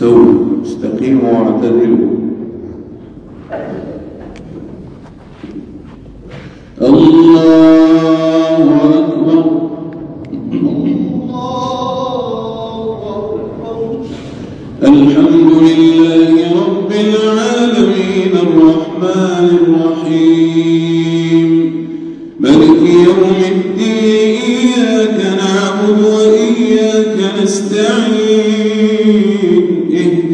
استووا استقيموا واعتدلوا. الله أكبر. الحمد لله رب العالمين الرحمن الرحيم. ملك يوم الدين إياك نعبد وإياك نستعين.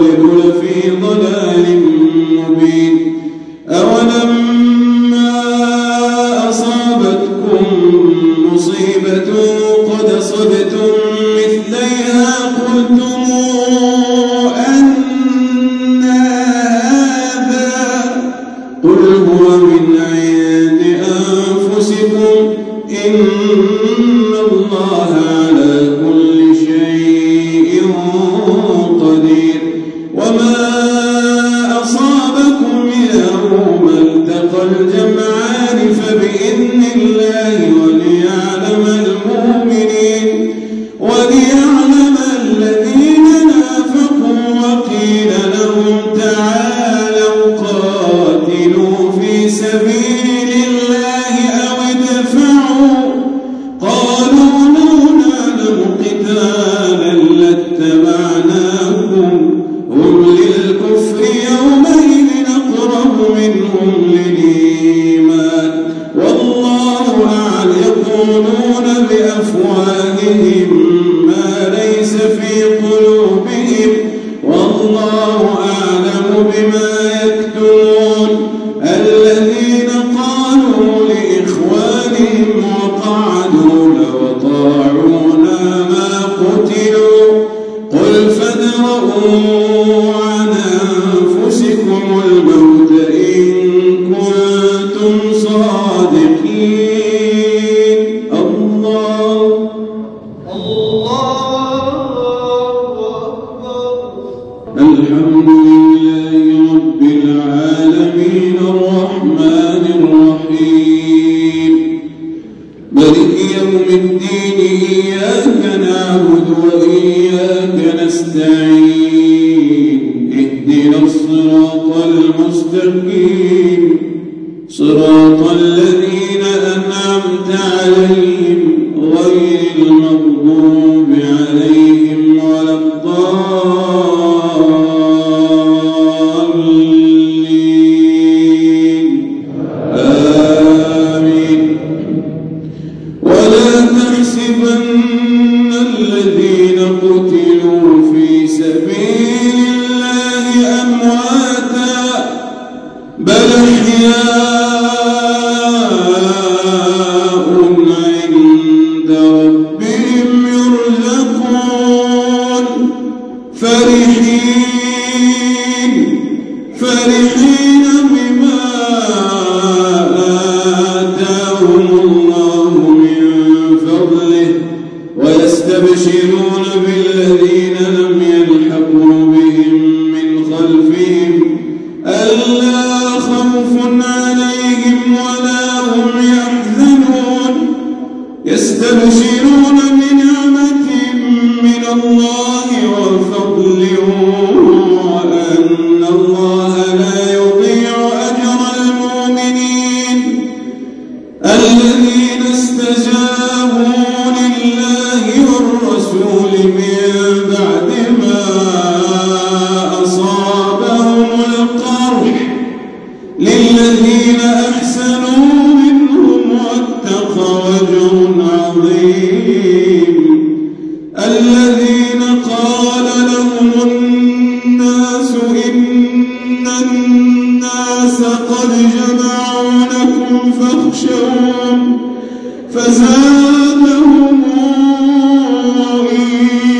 قبل لفي ضلال مبين. أولما أصابتكم مصيبة قد أصبتم مثليها قلتم أن هذا قل هو من عند أنفسكم إن الله على في قلوبهم والله أعلم بما يكتمون. الذين قالوا لإخوانهم وقعدوا لو ما قتلوا. قل فادرءوا عن أنفسكم الموت إن كنتم صادقين. الصراط المستقيم. صراط الذين أنعمت عليهم غير المغضوب عليهم ولا الضالين. آمين. ولا تحسبن الذين قتلوا في سبيل الذين استجابوا لله والرسول من فاخشوهم فزادهم إيمانا